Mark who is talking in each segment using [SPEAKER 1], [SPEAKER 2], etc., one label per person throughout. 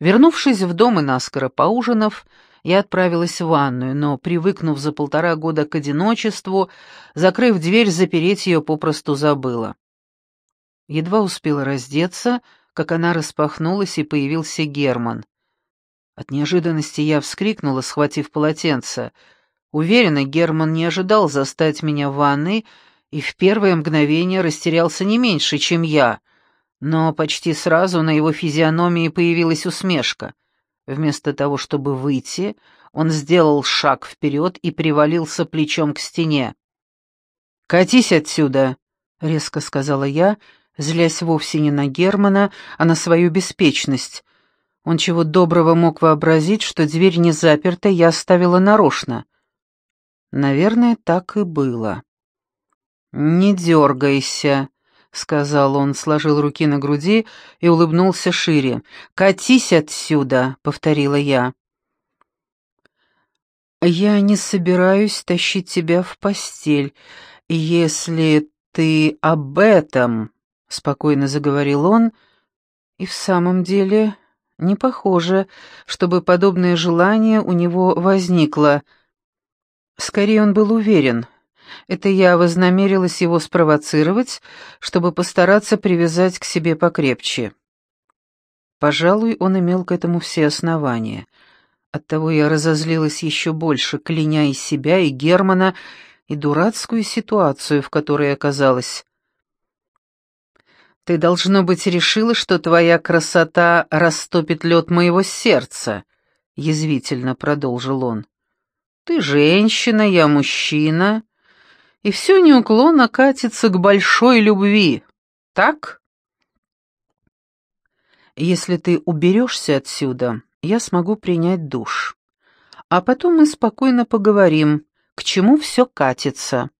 [SPEAKER 1] Вернувшись в дом и наскоро поужинав, я отправилась в ванную, но, привыкнув за полтора года к одиночеству, закрыв дверь, запереть ее попросту забыла. Едва успела раздеться, как она распахнулась, и появился Герман. От неожиданности я вскрикнула, схватив полотенце. Уверена, Герман не ожидал застать меня в ванной и в первое мгновение растерялся не меньше, чем я, но почти сразу на его физиономии появилась усмешка. Вместо того, чтобы выйти, он сделал шаг вперед и привалился плечом к стене. «Катись отсюда!» — резко сказала я, злясь вовсе не на Германа, а на свою беспечность — он чего доброго мог вообразить, что дверь не заперта, я оставила нарочно. Наверное, так и было. «Не дергайся», — сказал он, сложил руки на груди и улыбнулся шире. «Катись отсюда», — повторила я. «Я не собираюсь тащить тебя в постель, если ты об этом», — спокойно заговорил он, — «и в самом деле не похоже, чтобы подобное желание у него возникло. Скорее, он был уверен. Это я вознамерилась его спровоцировать, чтобы постараться привязать к себе покрепче. Пожалуй, он имел к этому все основания. Оттого я разозлилась еще больше, кляня и себя, и Германа, и дурацкую ситуацию, в которой оказалась. Ты, должно быть, решила, что твоя красота растопит лед моего сердца, — язвительно продолжил он. Ты женщина, я мужчина, и все неуклонно катится к большой любви, так? Если ты уберешься отсюда, я смогу принять душ. А потом мы спокойно поговорим, к чему все катится.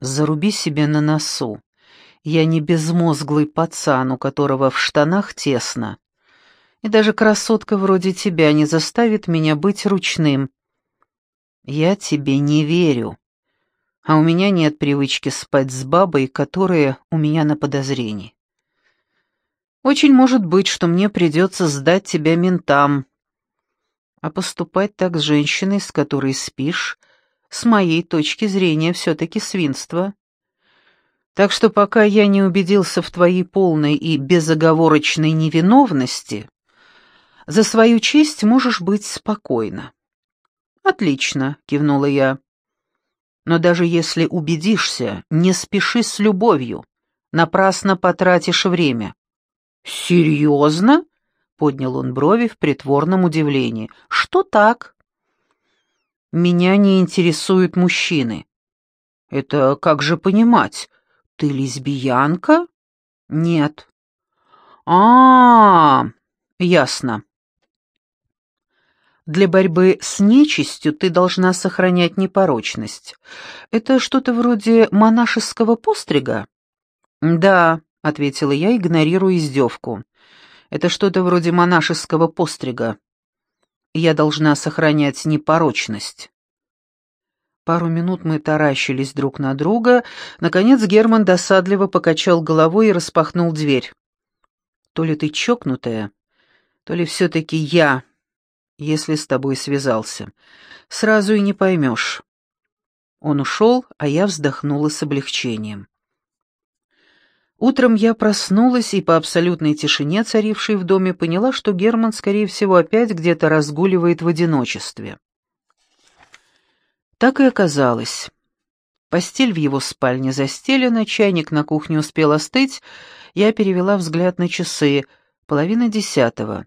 [SPEAKER 1] Заруби себе на носу. Я не безмозглый пацан, у которого в штанах тесно. И даже красотка вроде тебя не заставит меня быть ручным. Я тебе не верю. А у меня нет привычки спать с бабой, которая у меня на подозрении. Очень может быть, что мне придется сдать тебя ментам. А поступать так с женщиной, с которой спишь, с моей точки зрения, все-таки свинство. Так что пока я не убедился в твоей полной и безоговорочной невиновности, за свою честь можешь быть спокойна. Отлично, кивнула я. Но даже если убедишься, не спеши с любовью, напрасно потратишь время. Серьезно? поднял он брови в притворном удивлении. Что так? Меня не интересуют мужчины. Это как же понимать? Ты лесбиянка? Нет. А, -а, -а ясно. Для борьбы с нечистью ты должна сохранять непорочность. Это что-то вроде монашеского пострига? Да, ответила я, игнорируя издевку. Это что-то вроде монашеского пострига. Я должна сохранять непорочность. Пару минут мы таращились друг на друга. Наконец Герман досадливо покачал головой и распахнул дверь. «То ли ты чокнутая, то ли все-таки я, если с тобой связался. Сразу и не поймешь». Он ушел, а я вздохнула с облегчением. Утром я проснулась и по абсолютной тишине, царившей в доме, поняла, что Герман, скорее всего, опять где-то разгуливает в одиночестве. Так и оказалось. Постель в его спальне застелена, чайник на кухне успел остыть, я перевела взгляд на часы, половина десятого.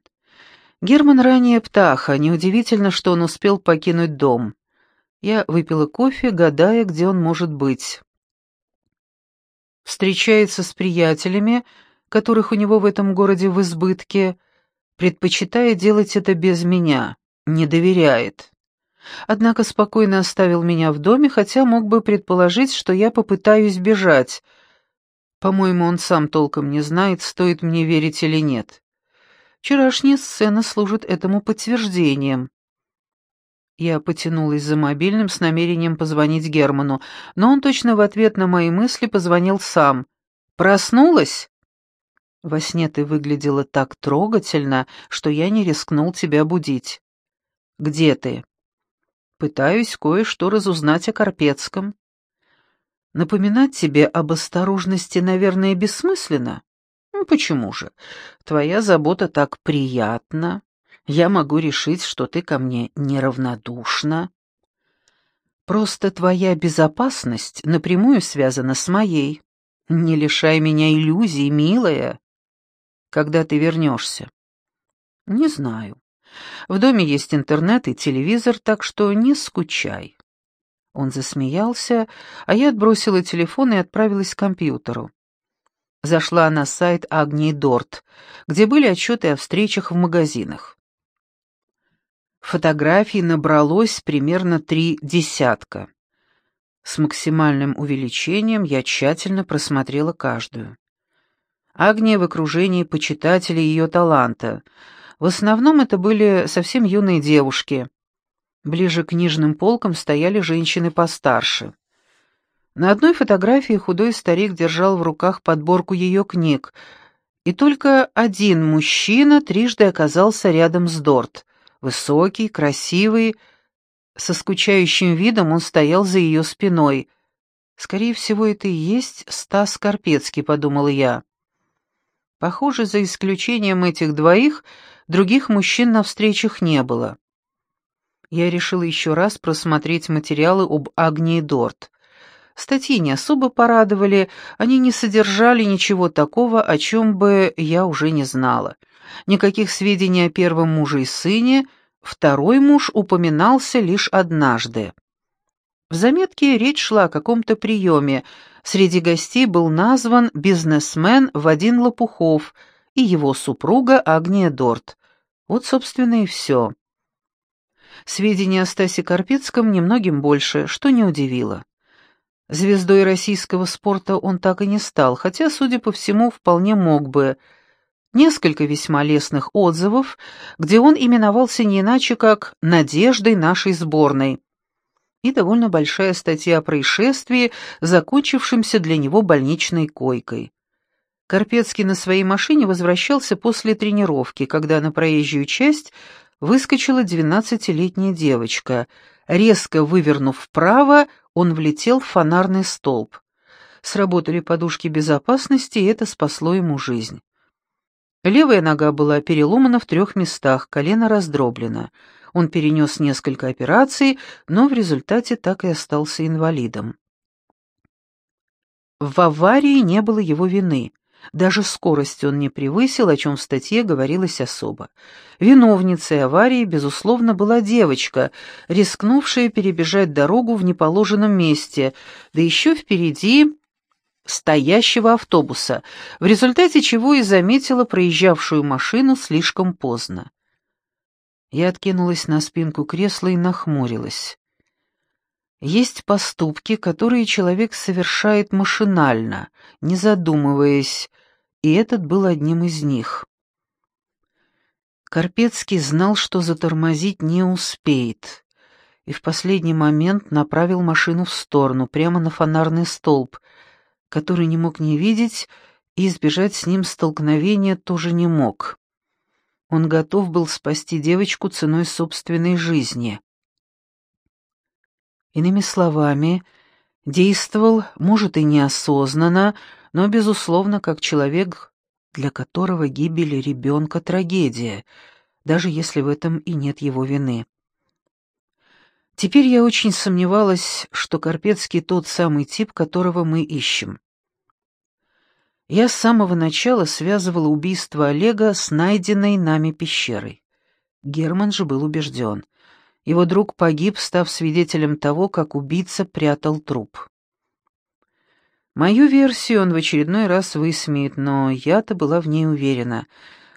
[SPEAKER 1] Герман ранее птаха, неудивительно, что он успел покинуть дом. Я выпила кофе, гадая, где он может быть. Встречается с приятелями, которых у него в этом городе в избытке, предпочитая делать это без меня, не доверяет. Однако спокойно оставил меня в доме, хотя мог бы предположить, что я попытаюсь бежать. По-моему, он сам толком не знает, стоит мне верить или нет. Вчерашняя сцена служит этому подтверждением. Я потянулась за мобильным с намерением позвонить Герману, но он точно в ответ на мои мысли позвонил сам. «Проснулась?» Во сне ты выглядела так трогательно, что я не рискнул тебя будить. Где ты? Пытаюсь кое-что разузнать о Карпецком. Напоминать тебе об осторожности, наверное, бессмысленно. Ну, почему же? Твоя забота так приятна. Я могу решить, что ты ко мне неравнодушна. Просто твоя безопасность напрямую связана с моей. Не лишай меня иллюзий, милая. Когда ты вернешься? Не знаю. В доме есть интернет и телевизор, так что не скучай. Он засмеялся, а я отбросила телефон и отправилась к компьютеру. Зашла на сайт Агнии Дорт, где были отчеты о встречах в магазинах. Фотографий набралось примерно три десятка. С максимальным увеличением я тщательно просмотрела каждую. Агния в окружении почитателей ее таланта. В основном это были совсем юные девушки. Ближе к книжным полкам стояли женщины постарше. На одной фотографии худой старик держал в руках подборку ее книг, и только один мужчина трижды оказался рядом с Дорт. Высокий, красивый, со скучающим видом он стоял за ее спиной. «Скорее всего, это и есть Стас Карпецкий», — подумал я. Похоже, за исключением этих двоих, других мужчин на встречах не было. Я решила еще раз просмотреть материалы об Агнии Дорт. Статьи не особо порадовали, они не содержали ничего такого, о чем бы я уже не знала никаких сведений о первом муже и сыне, второй муж упоминался лишь однажды. В заметке речь шла о каком-то приеме. Среди гостей был назван бизнесмен Вадим Лопухов и его супруга Агния Дорт. Вот, собственно, и все. Сведений о Стасе Карпицком немногим больше, что не удивило. Звездой российского спорта он так и не стал, хотя, судя по всему, вполне мог бы – несколько весьма лестных отзывов, где он именовался не иначе, как «надеждой нашей сборной», и довольно большая статья о происшествии, закончившемся для него больничной койкой. Карпецкий на своей машине возвращался после тренировки, когда на проезжую часть выскочила двенадцатилетняя девочка. Резко вывернув вправо, он влетел в фонарный столб. Сработали подушки безопасности, и это спасло ему жизнь. Левая нога была переломана в трех местах, колено раздроблено. Он перенес несколько операций, но в результате так и остался инвалидом. В аварии не было его вины. Даже скорость он не превысил, о чем в статье говорилось особо. Виновницей аварии, безусловно, была девочка, рискнувшая перебежать дорогу в неположенном месте, да еще впереди стоящего автобуса, в результате чего и заметила проезжавшую машину слишком поздно. Я откинулась на спинку кресла и нахмурилась. Есть поступки, которые человек совершает машинально, не задумываясь, и этот был одним из них. Карпецкий знал, что затормозить не успеет, и в последний момент направил машину в сторону, прямо на фонарный столб, который не мог не видеть, и избежать с ним столкновения тоже не мог. Он готов был спасти девочку ценой собственной жизни. Иными словами, действовал, может, и неосознанно, но, безусловно, как человек, для которого гибель ребенка — трагедия, даже если в этом и нет его вины. Теперь я очень сомневалась, что Карпецкий тот самый тип, которого мы ищем. Я с самого начала связывала убийство Олега с найденной нами пещерой. Герман же был убежден. Его друг погиб, став свидетелем того, как убийца прятал труп. Мою версию он в очередной раз высмеет, но я-то была в ней уверена.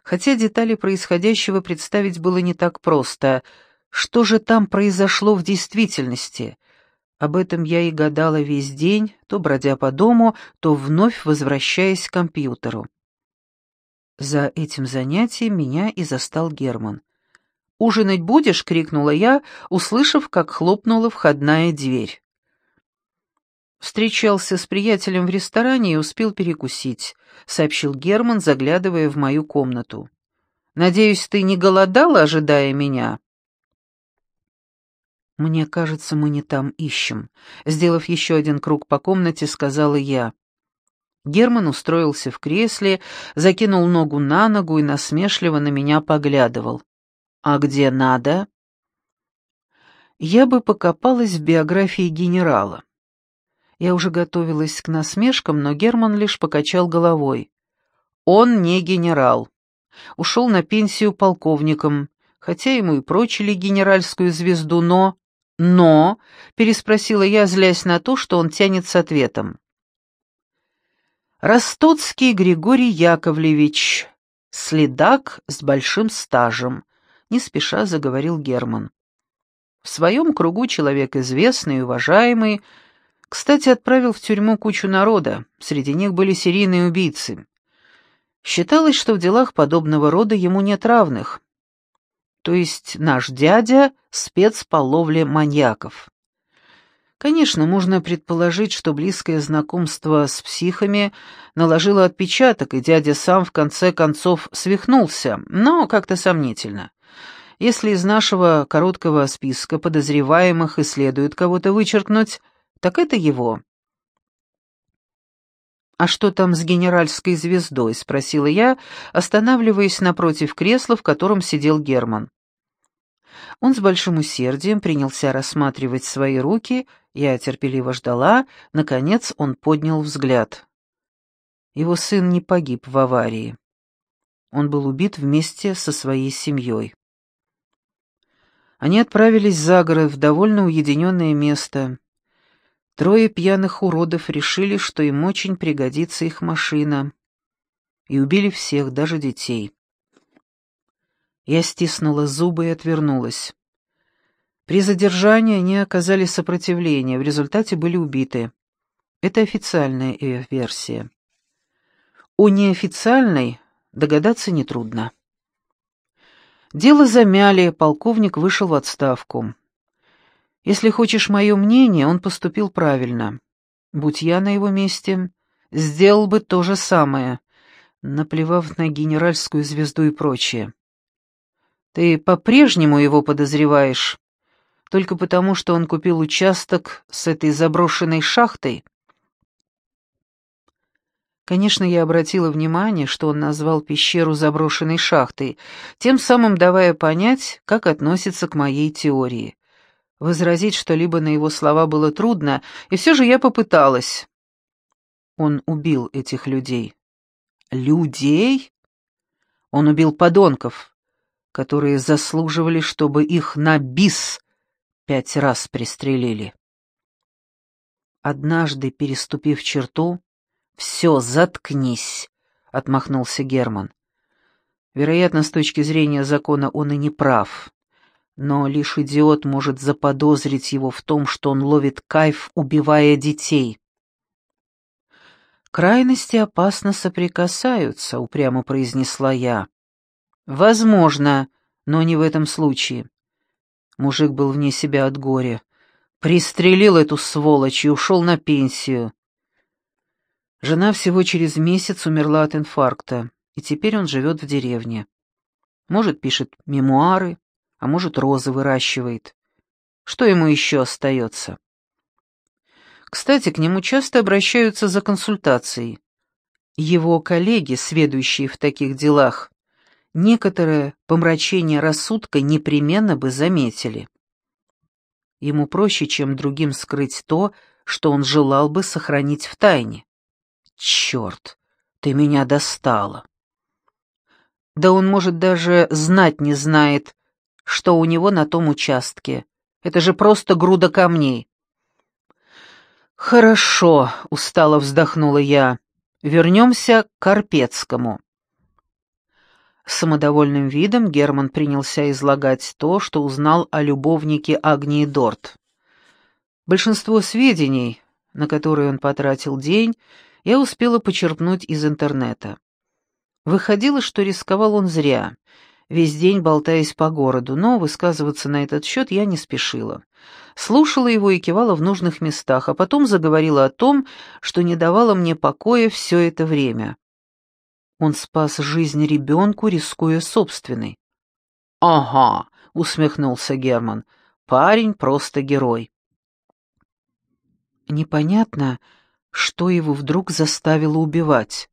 [SPEAKER 1] Хотя детали происходящего представить было не так просто — что же там произошло в действительности? Об этом я и гадала весь день, то бродя по дому, то вновь возвращаясь к компьютеру. За этим занятием меня и застал Герман. «Ужинать будешь?» — крикнула я, услышав, как хлопнула входная дверь. Встречался с приятелем в ресторане и успел перекусить, сообщил Герман, заглядывая в мою комнату. Надеюсь, ты не голодала, ожидая меня? Мне кажется, мы не там ищем, сделав еще один круг по комнате, сказала я. Герман устроился в кресле, закинул ногу на ногу и насмешливо на меня поглядывал. «А где надо?» Я бы покопалась в биографии генерала. Я уже готовилась к насмешкам, но Герман лишь покачал головой. Он не генерал. Ушел на пенсию полковником, хотя ему и прочили генеральскую звезду, но... «Но?» — переспросила я, злясь на то, что он тянет с ответом. «Ростоцкий Григорий Яковлевич, следак с большим стажем», — не спеша заговорил Герман. «В своем кругу человек известный и уважаемый, кстати, отправил в тюрьму кучу народа, среди них были серийные убийцы. Считалось, что в делах подобного рода ему нет равных. То есть наш дядя — спец по ловле маньяков. Конечно, можно предположить, что близкое знакомство с психами наложило отпечаток, и дядя сам в конце концов свихнулся, но как-то сомнительно. Если из нашего короткого списка подозреваемых и следует кого-то вычеркнуть, так это его. «А что там с генеральской звездой?» — спросила я, останавливаясь напротив кресла, в котором сидел Герман. Он с большим усердием принялся рассматривать свои руки, я терпеливо ждала, наконец он поднял взгляд. Его сын не погиб в аварии. Он был убит вместе со своей семьей. Они отправились за город в довольно уединенное место, Трое пьяных уродов решили, что им очень пригодится их машина, и убили всех, даже детей. Я стиснула зубы и отвернулась. При задержании они оказали сопротивление, в результате были убиты. Это официальная ее версия. У неофициальной догадаться нетрудно. Дело замяли, полковник вышел в отставку. Если хочешь мое мнение, он поступил правильно. Будь я на его месте, сделал бы то же самое, наплевав на генеральскую звезду и прочее. Ты по-прежнему его подозреваешь, только потому, что он купил участок с этой заброшенной шахтой? Конечно, я обратила внимание, что он назвал пещеру заброшенной шахтой, тем самым давая понять, как относится к моей теории. Возразить что-либо на его слова было трудно, и все же я попыталась. Он убил этих людей. Людей? Он убил подонков, которые заслуживали, чтобы их на бис пять раз пристрелили. Однажды, переступив черту, «Все, заткнись», — отмахнулся Герман. Вероятно, с точки зрения закона он и не прав но лишь идиот может заподозрить его в том, что он ловит кайф, убивая детей. «Крайности опасно соприкасаются», — упрямо произнесла я. «Возможно, но не в этом случае». Мужик был вне себя от горя. Пристрелил эту сволочь и ушел на пенсию. Жена всего через месяц умерла от инфаркта, и теперь он живет в деревне. Может, пишет мемуары, а может, розы выращивает. Что ему еще остается? Кстати, к нему часто обращаются за консультацией. Его коллеги, сведущие в таких делах, некоторое помрачение рассудка непременно бы заметили. Ему проще, чем другим скрыть то, что он желал бы сохранить в тайне. Черт, ты меня достала. Да он, может, даже знать не знает, что у него на том участке. Это же просто груда камней. «Хорошо», — устало вздохнула я. «Вернемся к Карпецкому». Самодовольным видом Герман принялся излагать то, что узнал о любовнике Агнии Дорт. Большинство сведений, на которые он потратил день, я успела почерпнуть из интернета. Выходило, что рисковал он зря — весь день болтаясь по городу, но высказываться на этот счет я не спешила. Слушала его и кивала в нужных местах, а потом заговорила о том, что не давало мне покоя все это время. Он спас жизнь ребенку, рискуя собственной. «Ага», — усмехнулся Герман, — «парень просто герой». Непонятно, что его вдруг заставило убивать.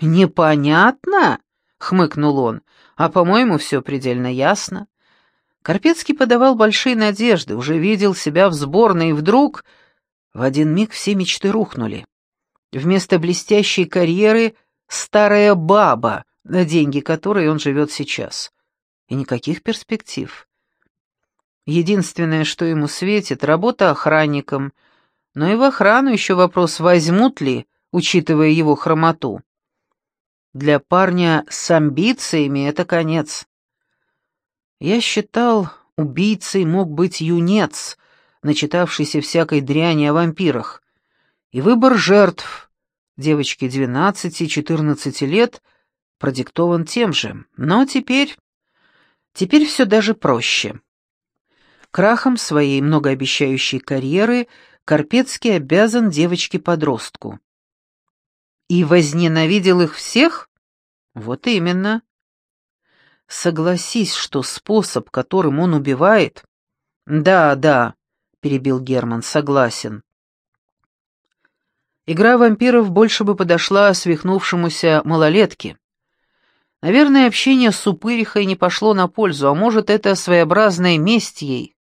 [SPEAKER 1] «Непонятно?» — хмыкнул он. «А, по-моему, все предельно ясно. Карпецкий подавал большие надежды, уже видел себя в сборной, и вдруг в один миг все мечты рухнули. Вместо блестящей карьеры — старая баба, на деньги которой он живет сейчас. И никаких перспектив. Единственное, что ему светит — работа охранником, но и в охрану еще вопрос, возьмут ли, учитывая его хромоту. Для парня с амбициями это конец. Я считал, убийцей мог быть юнец, начитавшийся всякой дряни о вампирах. И выбор жертв, девочки 12-14 лет, продиктован тем же. Но теперь... Теперь все даже проще. Крахом своей многообещающей карьеры Карпецкий обязан девочке-подростку. И возненавидел их всех? Вот именно. Согласись, что способ, которым он убивает... Да, да, перебил Герман, согласен. Игра вампиров больше бы подошла свихнувшемуся малолетке. Наверное, общение с упырихой не пошло на пользу, а может, это своеобразная месть ей.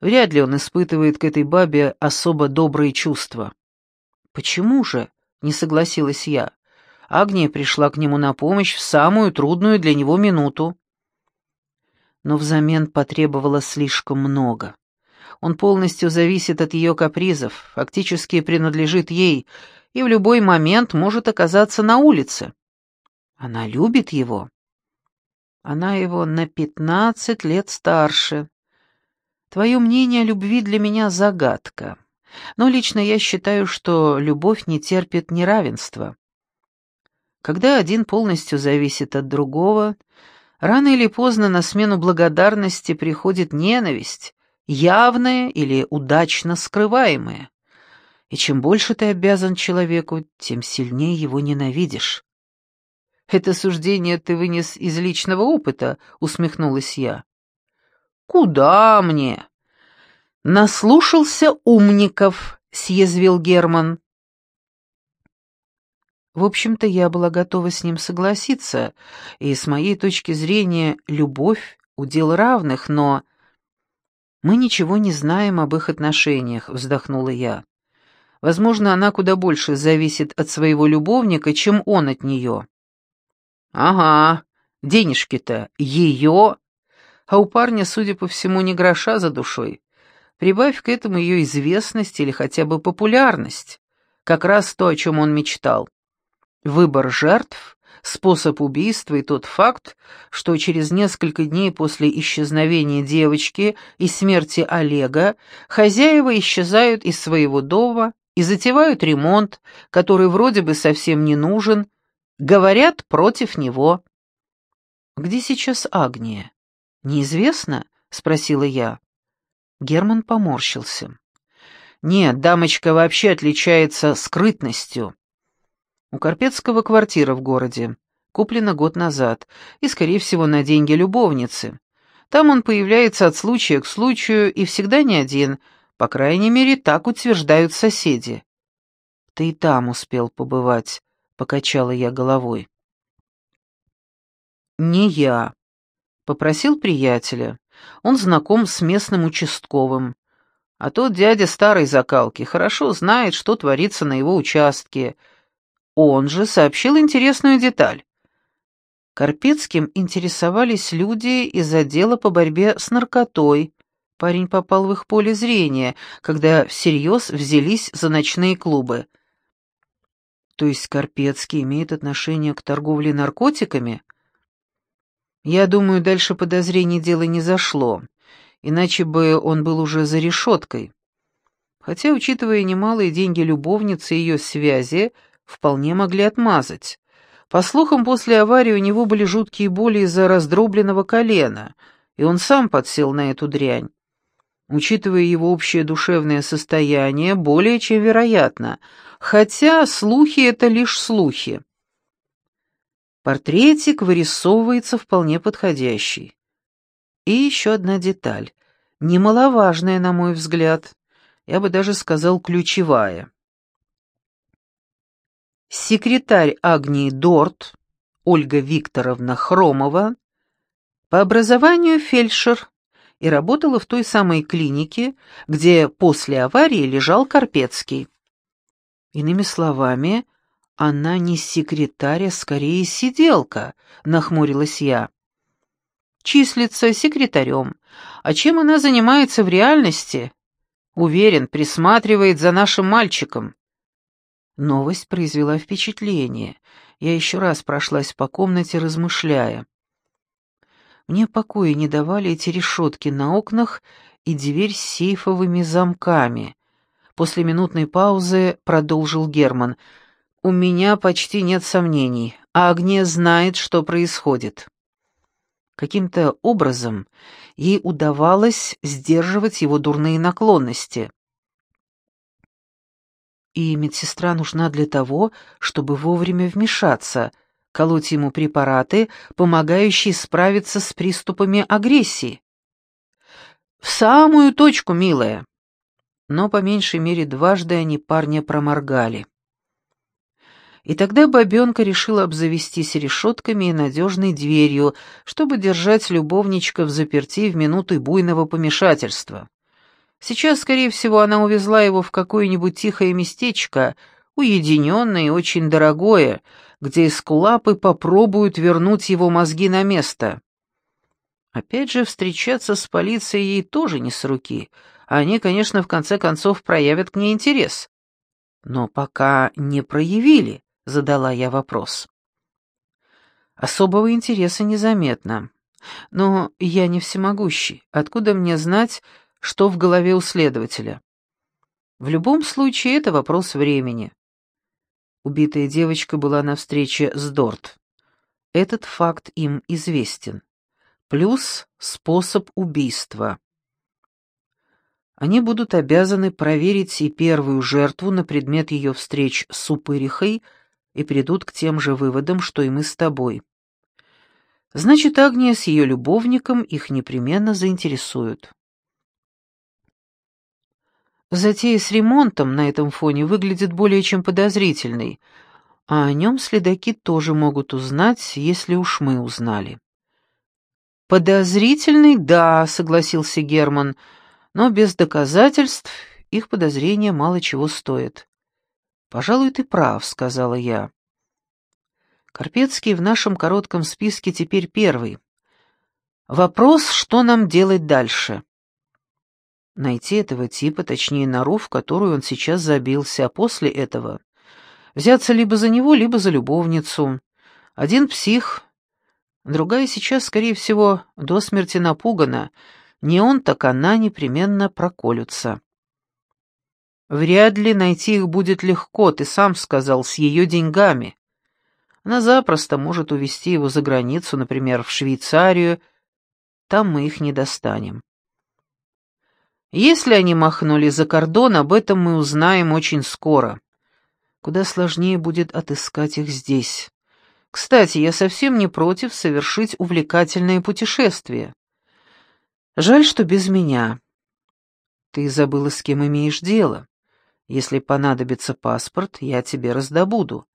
[SPEAKER 1] Вряд ли он испытывает к этой бабе особо добрые чувства. «Почему же?» — не согласилась я. Агния пришла к нему на помощь в самую трудную для него минуту. Но взамен потребовала слишком много. Он полностью зависит от ее капризов, фактически принадлежит ей, и в любой момент может оказаться на улице. Она любит его. Она его на пятнадцать лет старше. Твое мнение о любви для меня загадка. Но лично я считаю, что любовь не терпит неравенства. Когда один полностью зависит от другого, рано или поздно на смену благодарности приходит ненависть, явная или удачно скрываемая. И чем больше ты обязан человеку, тем сильнее его ненавидишь. «Это суждение ты вынес из личного опыта», — усмехнулась я. «Куда мне?» «Наслушался умников», — съязвил Герман. В общем-то, я была готова с ним согласиться, и с моей точки зрения любовь — удел равных, но... «Мы ничего не знаем об их отношениях», — вздохнула я. «Возможно, она куда больше зависит от своего любовника, чем он от нее». «Ага, денежки-то ее, а у парня, судя по всему, не гроша за душой. Прибавь к этому ее известность или хотя бы популярность, как раз то, о чем он мечтал. Выбор жертв, способ убийства и тот факт, что через несколько дней после исчезновения девочки и смерти Олега хозяева исчезают из своего дома и затевают ремонт, который вроде бы совсем не нужен, говорят против него. «Где сейчас Агния?» «Неизвестно?» — спросила я. Герман поморщился. «Нет, дамочка вообще отличается скрытностью. У Карпецкого квартира в городе, куплена год назад, и, скорее всего, на деньги любовницы. Там он появляется от случая к случаю и всегда не один, по крайней мере, так утверждают соседи. «Ты и там успел побывать», — покачала я головой. «Не я», — попросил приятеля. Он знаком с местным участковым. А тот дядя старой закалки хорошо знает, что творится на его участке — он же сообщил интересную деталь. Карпецким интересовались люди из отдела по борьбе с наркотой. Парень попал в их поле зрения, когда всерьез взялись за ночные клубы. То есть Карпецкий имеет отношение к торговле наркотиками? Я думаю, дальше подозрений дело не зашло, иначе бы он был уже за решеткой. Хотя, учитывая немалые деньги любовницы и ее связи, вполне могли отмазать. По слухам, после аварии у него были жуткие боли из-за раздробленного колена, и он сам подсел на эту дрянь. Учитывая его общее душевное состояние, более чем вероятно, хотя слухи — это лишь слухи. Портретик вырисовывается вполне подходящий. И еще одна деталь, немаловажная, на мой взгляд, я бы даже сказал, ключевая. Секретарь Агнии Дорт, Ольга Викторовна Хромова, по образованию фельдшер и работала в той самой клинике, где после аварии лежал Карпецкий. Иными словами, она не секретарь, а скорее сиделка, нахмурилась я. Числится секретарем. А чем она занимается в реальности, Уверен, присматривает за нашим мальчиком». Новость произвела впечатление. Я еще раз прошлась по комнате, размышляя. Мне покоя не давали эти решетки на окнах и дверь с сейфовыми замками. После минутной паузы продолжил Герман. «У меня почти нет сомнений. А Агния знает, что происходит». Каким-то образом ей удавалось сдерживать его дурные наклонности. И медсестра нужна для того, чтобы вовремя вмешаться, колоть ему препараты, помогающие справиться с приступами агрессии. «В самую точку, милая!» Но по меньшей мере дважды они парня проморгали. И тогда бабенка решила обзавестись решетками и надежной дверью, чтобы держать любовничка в заперти в минуты буйного помешательства. Сейчас, скорее всего, она увезла его в какое-нибудь тихое местечко, уединенное и очень дорогое, где эскулапы попробуют вернуть его мозги на место. Опять же, встречаться с полицией ей тоже не с руки. Они, конечно, в конце концов проявят к ней интерес. Но пока не проявили задала я вопрос. Особого интереса незаметно. Но я не всемогущий. Откуда мне знать, что в голове у следователя? В любом случае, это вопрос времени. Убитая девочка была на встрече с Дорт. Этот факт им известен. Плюс способ убийства. Они будут обязаны проверить и первую жертву на предмет ее встреч с Упырихой, и придут к тем же выводам, что и мы с тобой. Значит, Агния с ее любовником их непременно заинтересуют. Затея с ремонтом на этом фоне выглядит более чем подозрительной, а о нем следаки тоже могут узнать, если уж мы узнали. «Подозрительный, да», — согласился Герман, — «но без доказательств их подозрения мало чего стоят. «Пожалуй, ты прав», — сказала я. Карпецкий в нашем коротком списке теперь первый. Вопрос, что нам делать дальше? Найти этого типа, точнее, нору, в которую он сейчас забился, а после этого взяться либо за него, либо за любовницу. Один псих, другая сейчас, скорее всего, до смерти напугана. Не он, так она непременно проколются. Вряд ли найти их будет легко, ты сам сказал, с ее деньгами. Она запросто может увезти его за границу, например, в Швейцарию. Там мы их не достанем. Если они махнули за кордон, об этом мы узнаем очень скоро. Куда сложнее будет отыскать их здесь. Кстати, я совсем не против совершить увлекательное путешествие. Жаль, что без меня. Ты забыла, с кем имеешь дело. Если понадобится паспорт, я тебе раздобуду.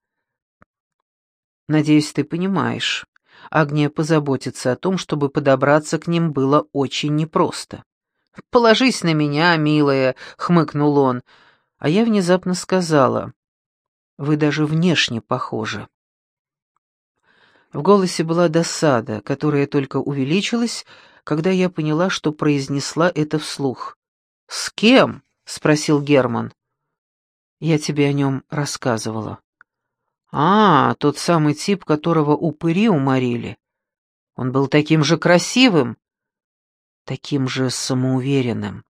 [SPEAKER 1] Надеюсь, ты понимаешь. Агния позаботится о том, чтобы подобраться к ним было очень непросто. «Положись на меня, милая», — хмыкнул он, а я внезапно сказала, «Вы даже внешне похожи». В голосе была досада, которая только увеличилась, когда я поняла, что произнесла это вслух. «С кем?» — спросил Герман. Я тебе о нем рассказывала. А, тот самый тип, которого упыри уморили. Он был таким же красивым, таким же самоуверенным.